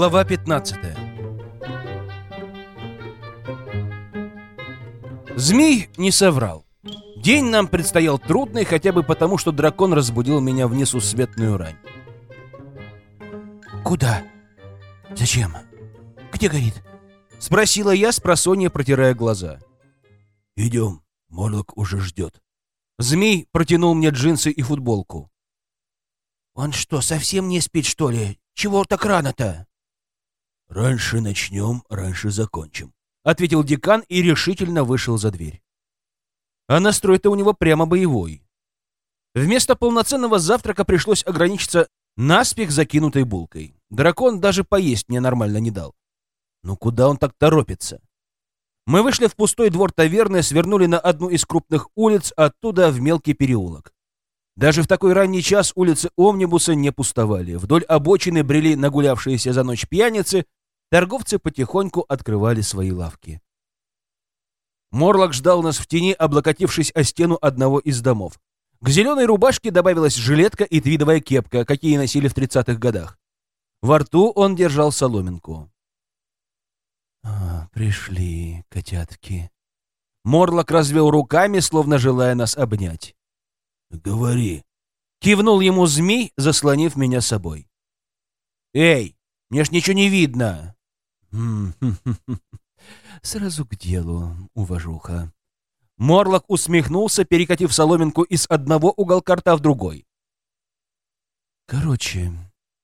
Глава 15 Змей не соврал. День нам предстоял трудный, хотя бы потому, что дракон разбудил меня в несусветную рань. «Куда? Зачем? Где горит?» — спросила я, с просонья протирая глаза. «Идем, Морлок уже ждет». Змей протянул мне джинсы и футболку. «Он что, совсем не спит, что ли? Чего так рано-то?» «Раньше начнем, раньше закончим», — ответил декан и решительно вышел за дверь. А настрой-то у него прямо боевой. Вместо полноценного завтрака пришлось ограничиться наспех закинутой булкой. Дракон даже поесть мне нормально не дал. Ну куда он так торопится? Мы вышли в пустой двор таверны, свернули на одну из крупных улиц, оттуда в мелкий переулок. Даже в такой ранний час улицы Омнибуса не пустовали. Вдоль обочины брели нагулявшиеся за ночь пьяницы, торговцы потихоньку открывали свои лавки. Морлок ждал нас в тени, облокотившись о стену одного из домов. К зеленой рубашке добавилась жилетка и твидовая кепка, какие носили в тридцатых годах. Во рту он держал соломинку. А, «Пришли, котятки». Морлок развел руками, словно желая нас обнять. «Говори». Кивнул ему змей, заслонив меня собой. «Эй, мне ж ничего не видно!» Сразу к делу, уважуха. Морлок усмехнулся, перекатив соломинку из одного уголка рта в другой. Короче,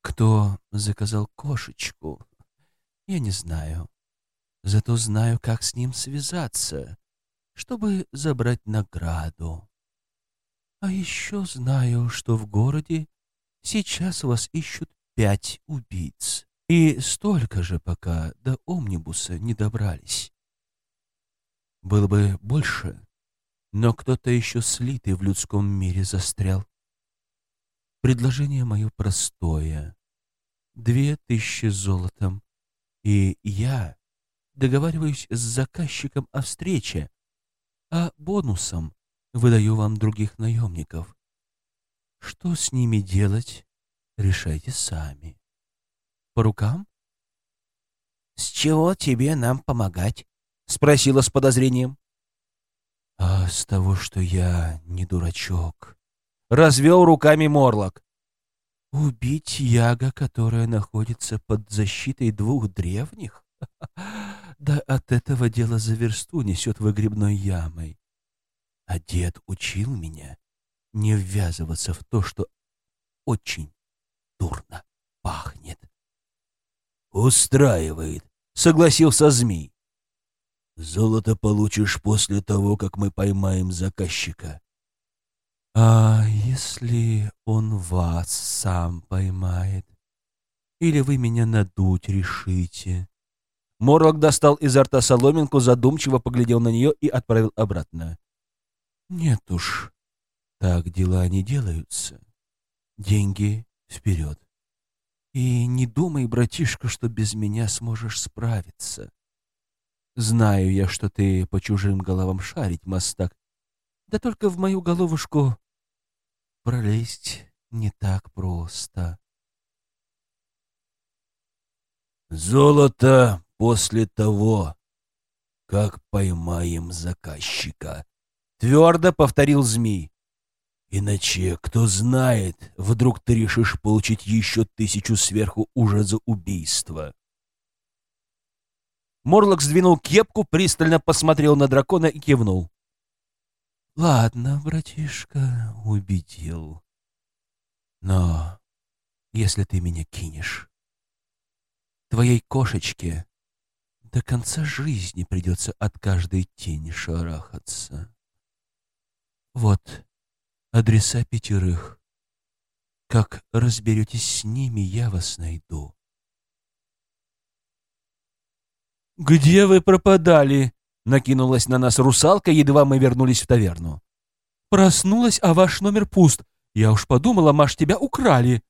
кто заказал кошечку, я не знаю. Зато знаю, как с ним связаться, чтобы забрать награду. А еще знаю, что в городе сейчас вас ищут пять убийц. И столько же, пока до омнибуса не добрались. Было бы больше, но кто-то еще слитый в людском мире застрял. Предложение мое простое. Две тысячи золотом, и я договариваюсь с заказчиком о встрече, а бонусом выдаю вам других наемников. Что с ними делать, решайте сами. По рукам? — С чего тебе нам помогать? — спросила с подозрением. — А с того, что я не дурачок. Развел руками Морлок. Убить яга, которая находится под защитой двух древних? Да от этого дело за версту несет выгребной ямой. А дед учил меня не ввязываться в то, что очень дурно пахнет. «Устраивает», — согласился змей. «Золото получишь после того, как мы поймаем заказчика». «А если он вас сам поймает? Или вы меня надуть решите?» Морлок достал изо рта соломинку, задумчиво поглядел на нее и отправил обратно. «Нет уж, так дела не делаются. Деньги вперед. И не думай, братишка, что без меня сможешь справиться. Знаю я, что ты по чужим головам шарить, мастак. Да только в мою головушку пролезть не так просто. Золото после того, как поймаем заказчика, твердо повторил змей. Иначе, кто знает, вдруг ты решишь получить еще тысячу сверху уже за убийство. Морлок сдвинул кепку, пристально посмотрел на дракона и кивнул. «Ладно, братишка, убедил. Но если ты меня кинешь, твоей кошечке до конца жизни придется от каждой тени шарахаться. Вот адреса пятерых. Как разберетесь с ними, я вас найду. «Где вы пропадали?» — накинулась на нас русалка, едва мы вернулись в таверну. «Проснулась, а ваш номер пуст. Я уж подумала, Маш, тебя украли».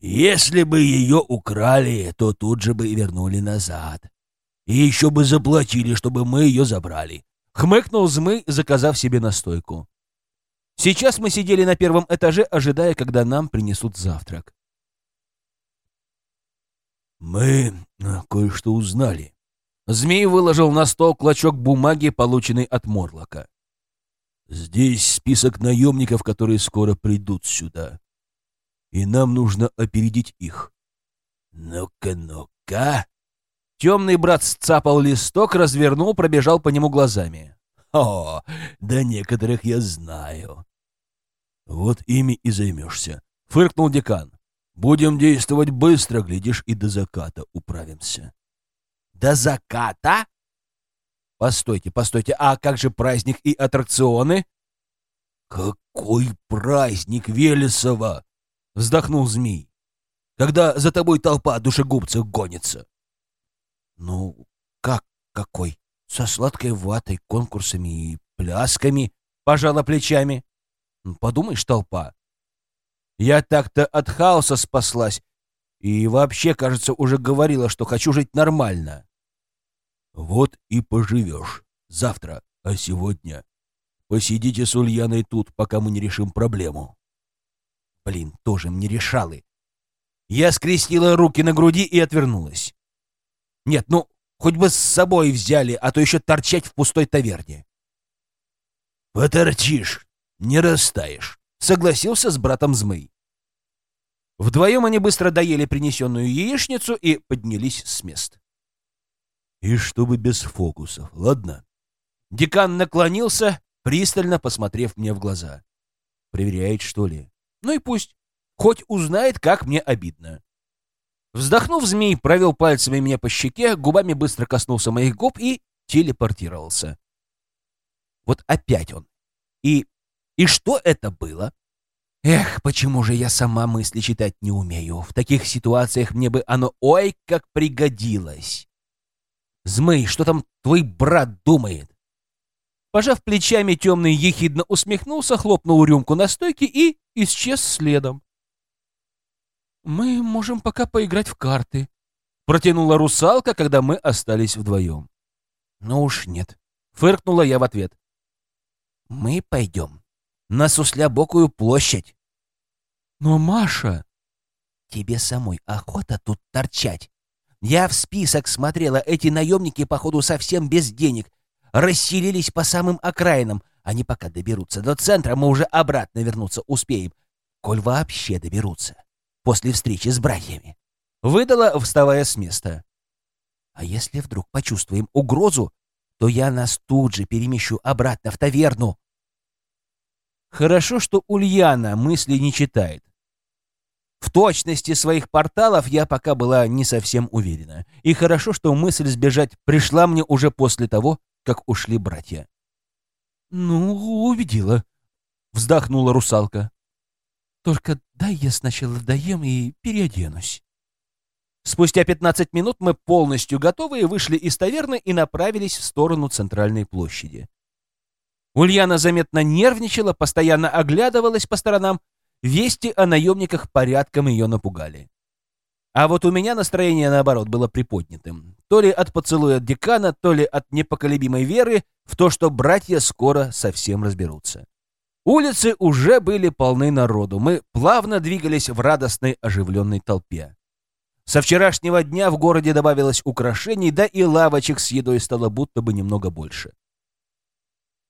«Если бы ее украли, то тут же бы и вернули назад. И еще бы заплатили, чтобы мы ее забрали», — хмыкнул Змый, заказав себе настойку. Сейчас мы сидели на первом этаже, ожидая, когда нам принесут завтрак. Мы кое-что узнали. Змей выложил на стол клочок бумаги, полученный от Морлока. Здесь список наемников, которые скоро придут сюда. И нам нужно опередить их. Ну-ка, ну-ка. Темный брат сцапал листок, развернул, пробежал по нему глазами. О, да некоторых я знаю. Вот ими и займешься, — фыркнул декан. Будем действовать быстро, глядишь, и до заката управимся. До заката? Постойте, постойте, а как же праздник и аттракционы? Какой праздник, Велесова! Вздохнул змей. Когда за тобой толпа душегубцев гонится. Ну, как какой? Со сладкой ватой, конкурсами и плясками, пожала плечами. Подумаешь, толпа. Я так-то от хаоса спаслась и вообще, кажется, уже говорила, что хочу жить нормально. Вот и поживешь. Завтра, а сегодня посидите с Ульяной тут, пока мы не решим проблему. Блин, тоже мне решалы. Я скрестила руки на груди и отвернулась. Нет, ну, хоть бы с собой взяли, а то еще торчать в пустой таверне. Поторчишь, не растаешь, согласился с братом Змей. Вдвоем они быстро доели принесенную яичницу и поднялись с мест. И чтобы без фокусов, ладно? Декан наклонился, пристально посмотрев мне в глаза. Проверяет, что ли? Ну и пусть. Хоть узнает, как мне обидно. Вздохнув, змей провел пальцами меня по щеке, губами быстро коснулся моих губ и телепортировался. Вот опять он. И... и что это было? Эх, почему же я сама мысли читать не умею? В таких ситуациях мне бы оно ой как пригодилось. Змей, что там твой брат думает? Пожав плечами, темный ехидно усмехнулся, хлопнул рюмку на стойке и исчез следом. «Мы можем пока поиграть в карты», — протянула русалка, когда мы остались вдвоем. «Ну уж нет», — фыркнула я в ответ. «Мы пойдем на Суслябокую площадь». «Но Маша...» «Тебе самой охота тут торчать. Я в список смотрела, эти наемники, походу, совсем без денег. Расселились по самым окраинам. Они пока доберутся до центра, мы уже обратно вернуться успеем. Коль вообще доберутся после встречи с братьями. Выдала, вставая с места. А если вдруг почувствуем угрозу, то я нас тут же перемещу обратно в таверну. Хорошо, что Ульяна мысли не читает. В точности своих порталов я пока была не совсем уверена. И хорошо, что мысль сбежать пришла мне уже после того, как ушли братья. «Ну, убедила», — вздохнула русалка. Только дай я сначала доем и переоденусь. Спустя 15 минут мы полностью готовые вышли из таверны и направились в сторону центральной площади. Ульяна заметно нервничала, постоянно оглядывалась по сторонам. Вести о наемниках порядком ее напугали. А вот у меня настроение, наоборот, было приподнятым. То ли от поцелуя декана, то ли от непоколебимой веры в то, что братья скоро совсем разберутся. Улицы уже были полны народу. Мы плавно двигались в радостной оживленной толпе. Со вчерашнего дня в городе добавилось украшений, да и лавочек с едой стало будто бы немного больше.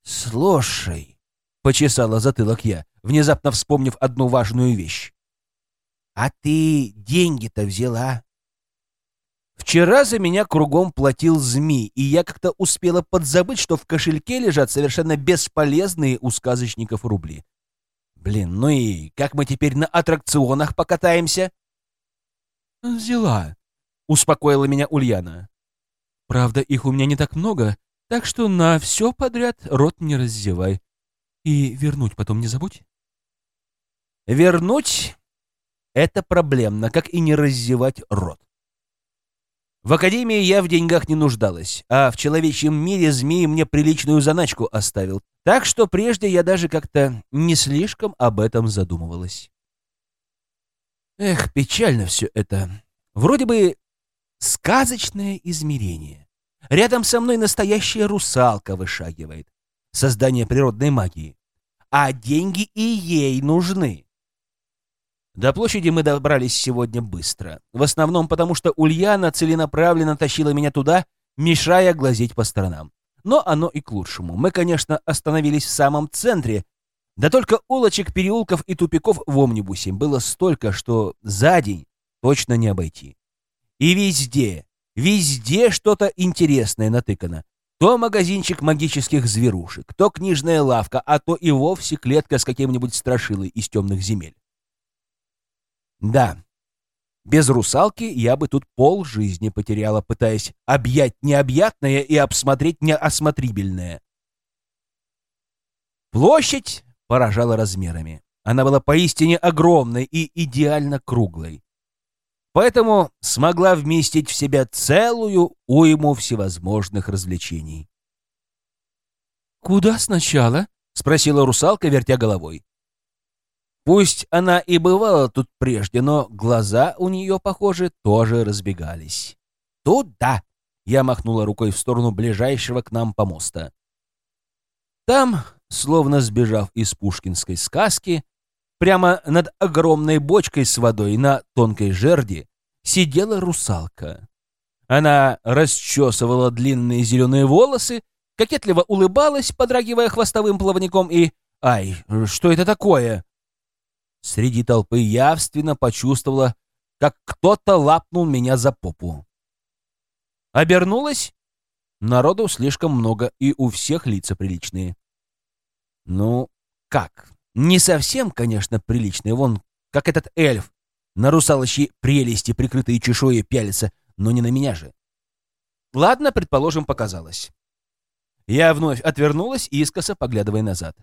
«Слушай», — почесала затылок я, внезапно вспомнив одну важную вещь. «А ты деньги-то взяла?» Вчера за меня кругом платил змей, и я как-то успела подзабыть, что в кошельке лежат совершенно бесполезные у сказочников рубли. Блин, ну и как мы теперь на аттракционах покатаемся? Взяла, успокоила меня Ульяна. Правда, их у меня не так много, так что на все подряд рот не раздевай. И вернуть потом не забудь. Вернуть — это проблемно, как и не раздевать рот. В академии я в деньгах не нуждалась, а в человечьем мире змей мне приличную заначку оставил, так что прежде я даже как-то не слишком об этом задумывалась. Эх, печально все это. Вроде бы сказочное измерение. Рядом со мной настоящая русалка вышагивает. Создание природной магии. А деньги и ей нужны. До площади мы добрались сегодня быстро. В основном потому, что Ульяна целенаправленно тащила меня туда, мешая глазеть по сторонам. Но оно и к лучшему. Мы, конечно, остановились в самом центре, да только улочек, переулков и тупиков в Омнибусе было столько, что за день точно не обойти. И везде, везде что-то интересное натыкано. То магазинчик магических зверушек, то книжная лавка, а то и вовсе клетка с каким-нибудь страшилой из темных земель. Да, без русалки я бы тут пол жизни потеряла, пытаясь объять необъятное и обсмотреть неосмотрибельное. Площадь поражала размерами. Она была поистине огромной и идеально круглой. Поэтому смогла вместить в себя целую уйму всевозможных развлечений. «Куда сначала?» — спросила русалка, вертя головой. Пусть она и бывала тут прежде, но глаза у нее, похоже, тоже разбегались. «Туда!» — я махнула рукой в сторону ближайшего к нам помоста. Там словно сбежав из пушкинской сказки, прямо над огромной бочкой с водой на тонкой жерди сидела русалка. Она расчесывала длинные зеленые волосы, кокетливо улыбалась, подрагивая хвостовым плавником, и... Ай, что это такое? Среди толпы явственно почувствовала, как кто-то лапнул меня за попу. Обернулась. Народу слишком много, и у всех лица приличные. Ну, как? Не совсем, конечно, приличный. Вон, как этот эльф. На русалочьи прелести, прикрытые чешуей, пялится, но не на меня же. Ладно, предположим, показалось. Я вновь отвернулась, искоса поглядывая назад.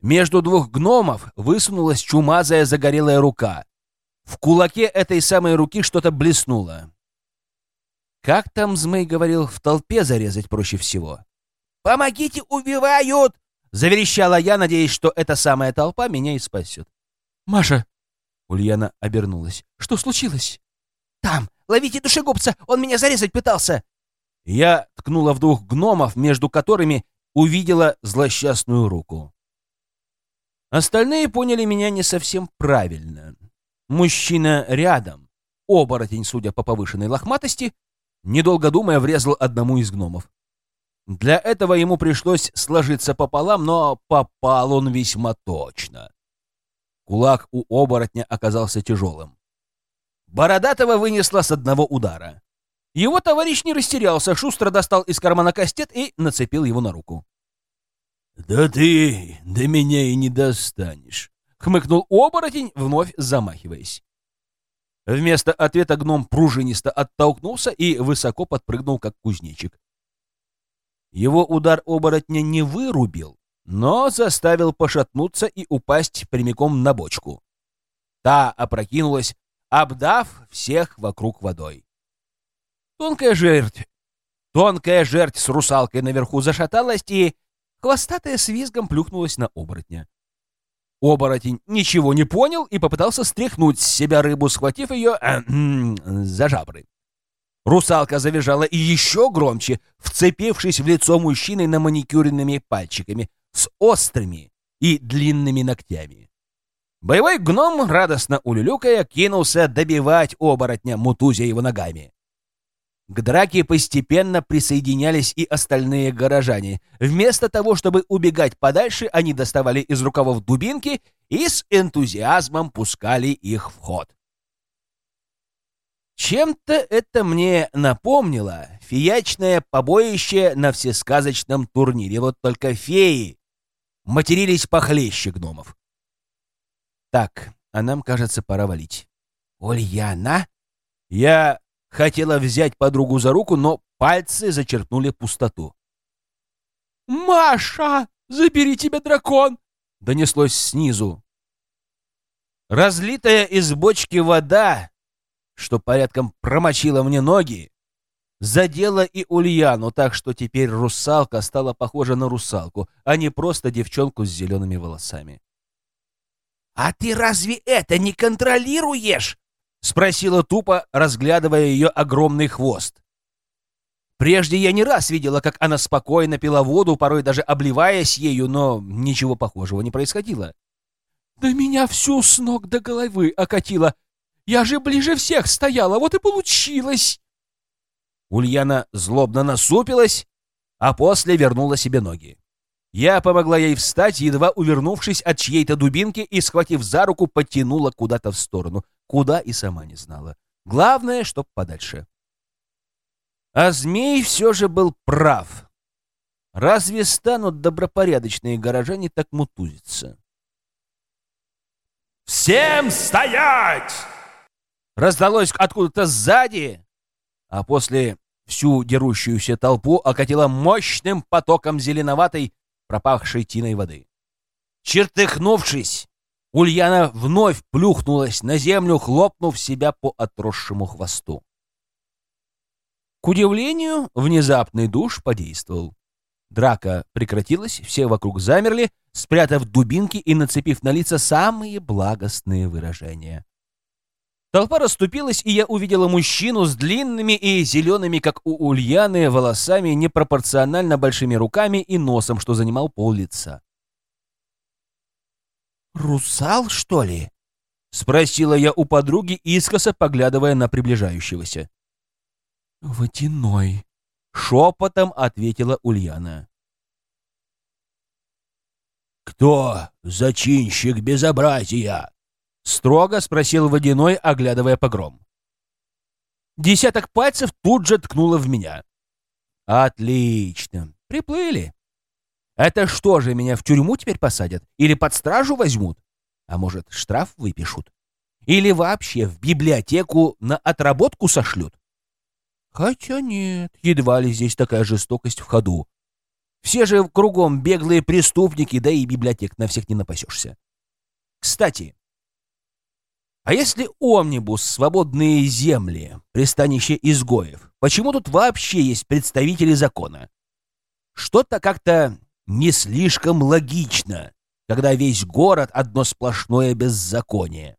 Между двух гномов высунулась чумазая загорелая рука. В кулаке этой самой руки что-то блеснуло. Как там Змей говорил, в толпе зарезать проще всего. «Помогите, убивают!» Заверещала я, надеясь, что эта самая толпа меня и спасет. «Маша!» Ульяна обернулась. «Что случилось?» «Там! Ловите душегубца! Он меня зарезать пытался!» Я ткнула в двух гномов, между которыми увидела злосчастную руку. Остальные поняли меня не совсем правильно. Мужчина рядом, оборотень, судя по повышенной лохматости, недолго думая, врезал одному из гномов. Для этого ему пришлось сложиться пополам, но попал он весьма точно. Кулак у оборотня оказался тяжелым. Бородатого вынесло с одного удара. Его товарищ не растерялся, шустро достал из кармана кастет и нацепил его на руку. «Да ты до меня и не достанешь», — хмыкнул оборотень, вновь замахиваясь. Вместо ответа гном пружинисто оттолкнулся и высоко подпрыгнул, как кузнечик. Его удар оборотня не вырубил, но заставил пошатнуться и упасть прямиком на бочку. Та опрокинулась, обдав всех вокруг водой. Тонкая жерть, тонкая жерть с русалкой наверху зашаталась и, хвостатая с визгом, плюхнулась на оборотня. Оборотень ничего не понял и попытался стряхнуть с себя рыбу, схватив ее э, за жабры. Русалка завизжала и еще громче, вцепившись в лицо мужчины на маникюренными пальчиками с острыми и длинными ногтями. Боевой гном, радостно улюлюкая, кинулся добивать оборотня, мутузя его ногами. К драке постепенно присоединялись и остальные горожане. Вместо того, чтобы убегать подальше, они доставали из рукавов дубинки и с энтузиазмом пускали их в ход. Чем-то это мне напомнило феячное побоище на всесказочном турнире. Вот только феи матерились похлеще гномов. Так, а нам, кажется, пора валить. Ульяна? Я хотела взять подругу за руку, но пальцы зачерпнули пустоту. «Маша, забери тебя дракон!» — донеслось снизу. Разлитая из бочки вода что порядком промочила мне ноги, задела и Ульяну, так что теперь русалка стала похожа на русалку, а не просто девчонку с зелеными волосами. «А ты разве это не контролируешь?» — спросила тупо, разглядывая ее огромный хвост. Прежде я не раз видела, как она спокойно пила воду, порой даже обливаясь ею, но ничего похожего не происходило. Да меня всю с ног до головы окатило. Я же ближе всех стояла, вот и получилось. Ульяна злобно насупилась, а после вернула себе ноги. Я помогла ей встать, едва увернувшись от чьей-то дубинки и, схватив за руку, потянула куда-то в сторону. Куда и сама не знала. Главное, чтоб подальше. А змей все же был прав. Разве станут добропорядочные горожане так мутузиться? «Всем стоять!» Раздалось откуда-то сзади, а после всю дерущуюся толпу окатило мощным потоком зеленоватой, пропахшей тиной воды. Чертыхнувшись, Ульяна вновь плюхнулась на землю, хлопнув себя по отросшему хвосту. К удивлению, внезапный душ подействовал. Драка прекратилась, все вокруг замерли, спрятав дубинки и нацепив на лица самые благостные выражения. Толпа расступилась, и я увидела мужчину с длинными и зелеными, как у Ульяны, волосами, непропорционально большими руками и носом, что занимал пол лица. «Русал, что ли?» — спросила я у подруги, искоса поглядывая на приближающегося. «Водяной», — шепотом ответила Ульяна. «Кто зачинщик безобразия?» — строго спросил Водяной, оглядывая погром. Десяток пальцев тут же ткнуло в меня. «Отлично. Приплыли. Это что же, меня в тюрьму теперь посадят? Или под стражу возьмут? А может, штраф выпишут? Или вообще в библиотеку на отработку сошлют? Хотя нет, едва ли здесь такая жестокость в ходу. Все же кругом беглые преступники, да и библиотек на всех не напасешься. Кстати, а если омнибус «Свободные земли», пристанище изгоев, почему тут вообще есть представители закона? Что-то как-то не слишком логично, когда весь город одно сплошное беззаконие.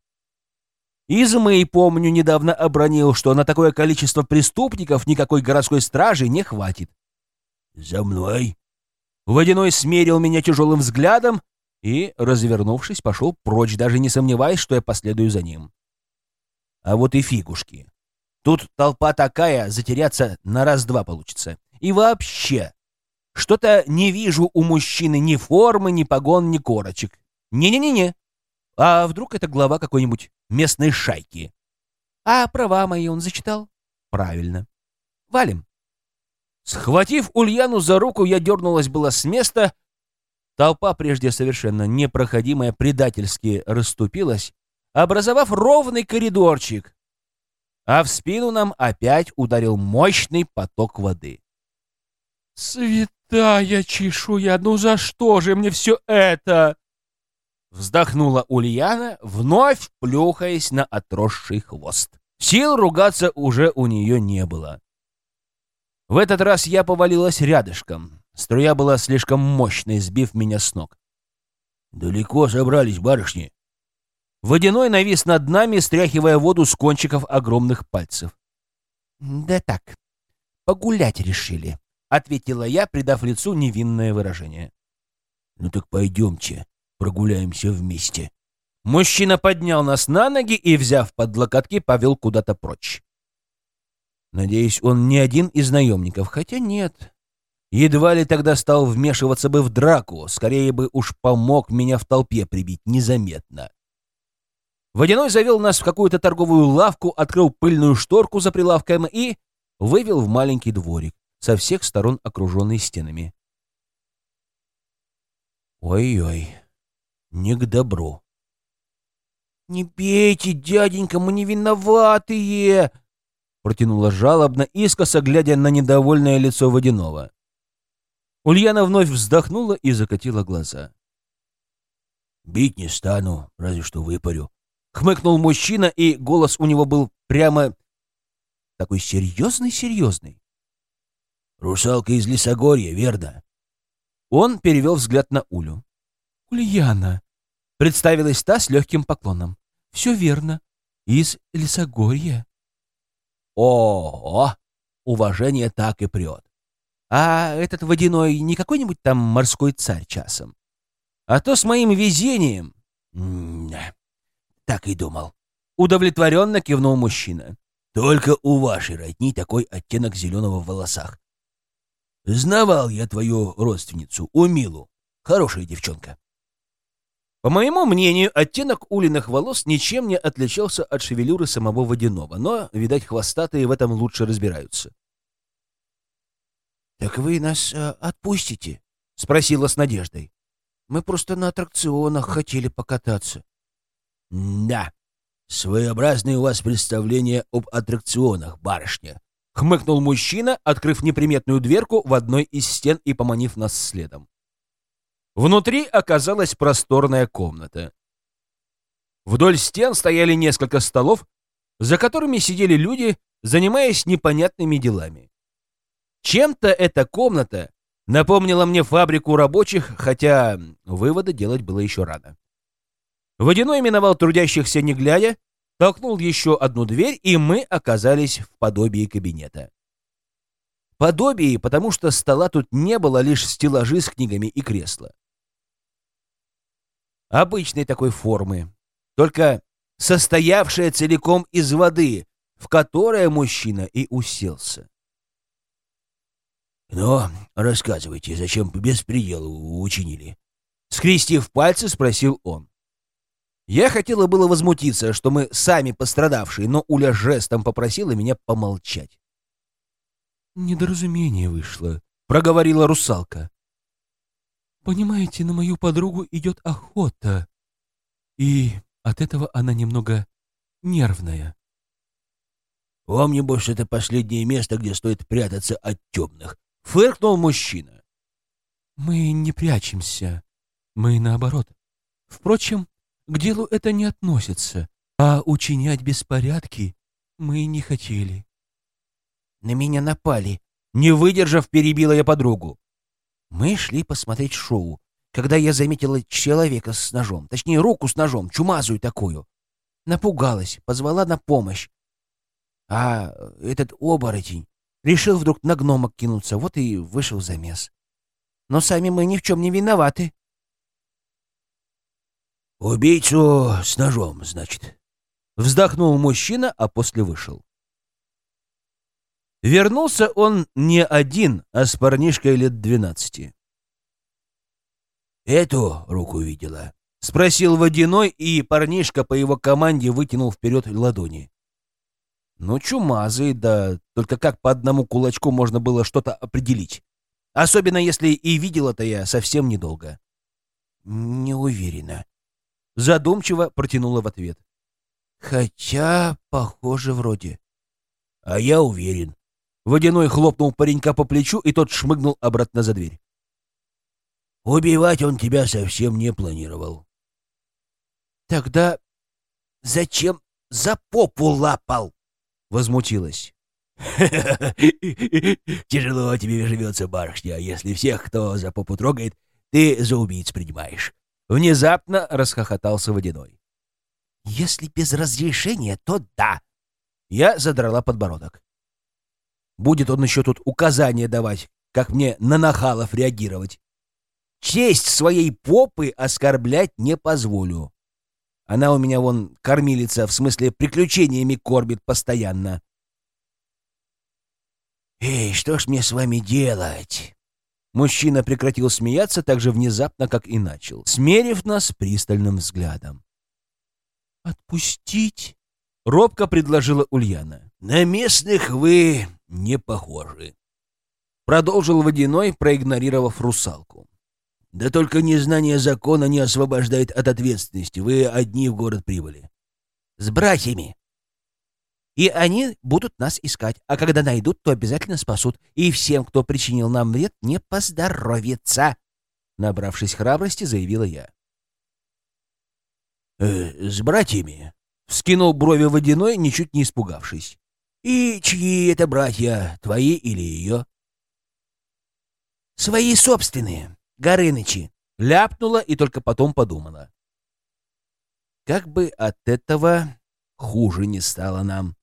Измей, помню, недавно обронил, что на такое количество преступников никакой городской стражи не хватит. «За мной!» Водяной смерил меня тяжелым взглядом и, развернувшись, пошел прочь, даже не сомневаясь, что я последую за ним. А вот и фигушки. Тут толпа такая, затеряться на раз-два получится. И вообще, что-то не вижу у мужчины ни формы, ни погон, ни корочек. Не-не-не-не. А вдруг это глава какой-нибудь местной шайки? А права мои он зачитал? Правильно. Валим. Схватив Ульяну за руку, я дернулась была с места. Толпа, прежде совершенно непроходимая, предательски расступилась, образовав ровный коридорчик. А в спину нам опять ударил мощный поток воды. «Святая чешуя, ну за что же мне все это?» Вздохнула Ульяна, вновь плюхаясь на отросший хвост. Сил ругаться уже у нее не было. В этот раз я повалилась рядышком. Струя была слишком мощной, сбив меня с ног. «Далеко собрались барышни?» Водяной навис над нами, стряхивая воду с кончиков огромных пальцев. «Да так, погулять решили», — ответила я, придав лицу невинное выражение. «Ну так пойдемте, прогуляемся вместе». Мужчина поднял нас на ноги и, взяв под локотки, повел куда-то прочь. Надеюсь, он не один из наемников, хотя нет. Едва ли тогда стал вмешиваться бы в драку, скорее бы уж помог меня в толпе прибить незаметно. Водяной завел нас в какую-то торговую лавку, открыл пыльную шторку за прилавком и вывел в маленький дворик со всех сторон окруженный стенами. Ой-ой, не к добру. «Не бейте, дяденька, мы не виноватые!» Протянула жалобно, искоса глядя на недовольное лицо водяного. Ульяна вновь вздохнула и закатила глаза. «Бить не стану, разве что выпарю». Хмыкнул мужчина, и голос у него был прямо такой серьезный-серьезный. Русалка из Лесогорья, верно?» Он перевел взгляд на Улю. «Ульяна», — представилась та с легким поклоном. «Все верно. Из Лесогорья». О, -о, уважение так и прет. А этот водяной не какой-нибудь там морской царь часом? А то с моим везением «Да, так и думал». Удовлетворенно кивнул мужчина. «Только у вашей родни такой оттенок зеленого в волосах. Знавал я твою родственницу, Умилу. Хорошая девчонка». По моему мнению, оттенок улиных волос ничем не отличался от шевелюры самого водяного, но, видать, хвостатые в этом лучше разбираются. «Так вы нас э, отпустите?» — спросила с надеждой. «Мы просто на аттракционах хотели покататься». «Да, своеобразное у вас представление об аттракционах, барышня», — хмыкнул мужчина, открыв неприметную дверку в одной из стен и поманив нас следом. Внутри оказалась просторная комната. Вдоль стен стояли несколько столов, за которыми сидели люди, занимаясь непонятными делами. Чем-то эта комната напомнила мне фабрику рабочих, хотя выводы делать было еще рано. Водяной миновал трудящихся не глядя, толкнул еще одну дверь, и мы оказались в подобии кабинета. Подобие, потому что стола тут не было, лишь стеллажи с книгами и кресла. Обычной такой формы, только состоявшая целиком из воды, в которое мужчина и уселся. «Ну, рассказывайте, зачем беспредел учинили?» Скрестив пальцы, спросил он. Я хотела было возмутиться, что мы сами пострадавшие, но Уля жестом попросила меня помолчать. «Недоразумение вышло», — проговорила русалка. «Понимаете, на мою подругу идет охота, и от этого она немного нервная». «Вам, небось, это последнее место, где стоит прятаться от темных», — фыркнул мужчина. «Мы не прячемся. Мы наоборот. Впрочем, к делу это не относится, а учинять беспорядки мы не хотели». «На меня напали», — не выдержав, перебила я подругу. Мы шли посмотреть шоу, когда я заметила человека с ножом, точнее, руку с ножом, чумазую такую. Напугалась, позвала на помощь. А этот оборотень решил вдруг на гномок кинуться, вот и вышел замес. Но сами мы ни в чем не виноваты. «Убийцу с ножом, значит?» Вздохнул мужчина, а после вышел. Вернулся он не один, а с парнишкой лет двенадцати. «Эту руку видела?» — спросил Водяной, и парнишка по его команде вытянул вперед ладони. Ну, чумазый, да, только как по одному кулачку можно было что-то определить. Особенно если и видела-то я совсем недолго. «Не уверена», — задумчиво протянула в ответ. «Хотя, похоже, вроде». «А я уверен», Водяной хлопнул паренька по плечу, и тот шмыгнул обратно за дверь. «Убивать он тебя совсем не планировал». «Тогда зачем за попу лапал?» — возмутилась. «Тяжело тебе живется, барышня, если всех, кто за попу трогает, ты за убийц принимаешь». Внезапно расхохотался Водяной. «Если без разрешения, то да». Я задрала подбородок. Будет он еще тут указания давать, как мне на нахалов реагировать. Честь своей попы оскорблять не позволю. Она у меня вон кормилица, в смысле приключениями кормит постоянно. «Эй, что ж мне с вами делать?» Мужчина прекратил смеяться так же внезапно, как и начал, смерив нас пристальным взглядом. «Отпустить?» — робко предложила Ульяна. «На местных вы не похожи», — продолжил Водяной, проигнорировав русалку. «Да только незнание закона не освобождает от ответственности. Вы одни в город прибыли». «С братьями. И они будут нас искать, а когда найдут, то обязательно спасут. И всем, кто причинил нам вред, не поздоровится», — набравшись храбрости, заявила я. «Э, «С братьями?» — вскинул брови Водяной, ничуть не испугавшись. «И чьи это братья, твои или ее?» «Свои собственные, Горынычи», — ляпнула и только потом подумала. Как бы от этого хуже не стало нам.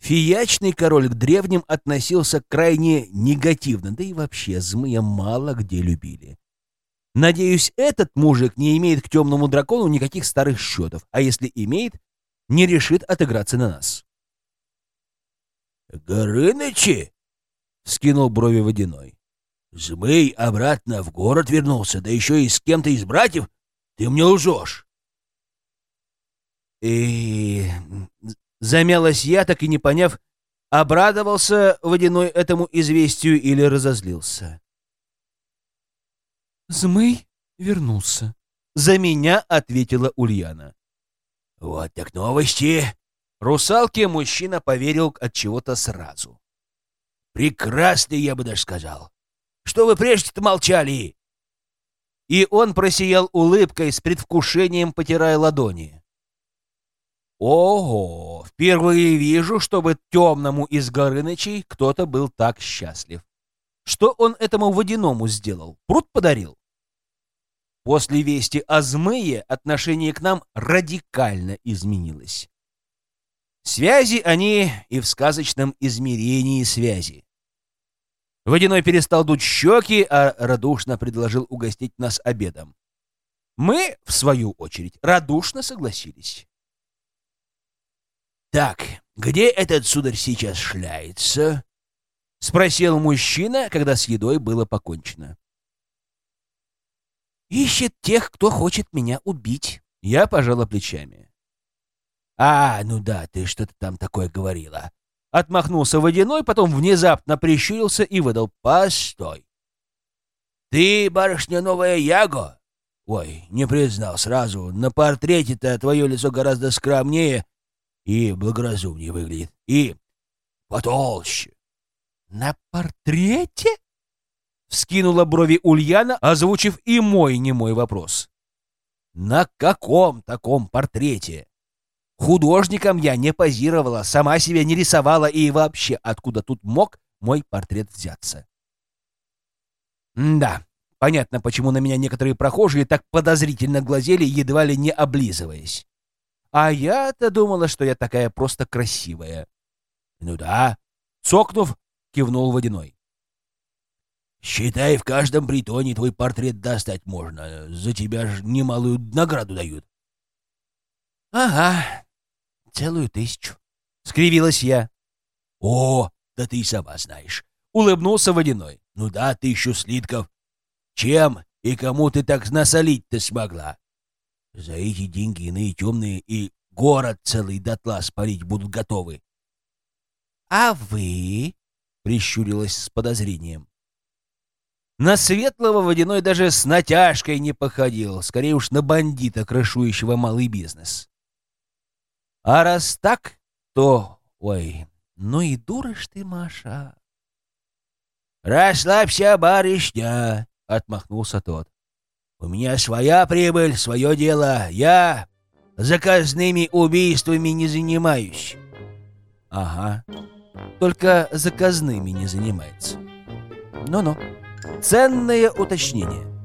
Фиячный король к древним относился крайне негативно, да и вообще змея мало где любили. Надеюсь, этот мужик не имеет к темному дракону никаких старых счетов, а если имеет, не решит отыграться на нас. «Горынычи?» — скинул брови водяной. «Змей обратно в город вернулся, да еще и с кем-то из братьев? Ты мне лжешь!» И замялась я, так и не поняв, обрадовался водяной этому известию или разозлился. Змей вернулся. За меня ответила Ульяна. «Вот так новости!» Русалке мужчина поверил от чего-то сразу. «Прекрасный, я бы даже сказал. Что вы прежде-то молчали?» И он просиял улыбкой с предвкушением, потирая ладони. Ого! Впервые вижу, чтобы темному из Горынычей кто-то был так счастлив. Что он этому водяному сделал? Пруд подарил? После вести о змее отношение к нам радикально изменилось. Связи они и в сказочном измерении связи. Водяной перестал дуть щеки, а радушно предложил угостить нас обедом. Мы, в свою очередь, радушно согласились. «Так, где этот сударь сейчас шляется?» — спросил мужчина, когда с едой было покончено. «Ищет тех, кто хочет меня убить». Я пожала плечами. «А, ну да, ты что-то там такое говорила». Отмахнулся водяной, потом внезапно прищурился и выдал «Постой». «Ты, барышня новая Яго?» «Ой, не признал сразу. На портрете-то твое лицо гораздо скромнее и благоразумнее выглядит. И потолще». «На портрете?» Вскинула брови Ульяна, озвучив и мой немой вопрос. «На каком таком портрете?» Художником я не позировала, сама себя не рисовала и вообще откуда тут мог мой портрет взяться. да, понятно, почему на меня некоторые прохожие так подозрительно глазели, едва ли не облизываясь. А я-то думала, что я такая просто красивая. Ну да, цокнув, кивнул водяной. Считай, в каждом притоне твой портрет достать можно. За тебя же немалую награду дают. Ага, целую тысячу. Скривилась я. О, да ты сама знаешь. Улыбнулся водяной. Ну да, тысячу слитков. Чем и кому ты так насолить-то смогла? За эти деньги иные темные и город целый дотла спалить будут готовы. — А вы? — прищурилась с подозрением. На светлого водяной даже с натяжкой не походил, скорее уж на бандита, крышующего малый бизнес. А раз так, то... Ой, ну и дура ж ты, Маша. «Расслабься, барышня!» — отмахнулся тот. «У меня своя прибыль, свое дело. Я заказными убийствами не занимаюсь». «Ага, только заказными не занимается». «Ну-ну, ценное уточнение».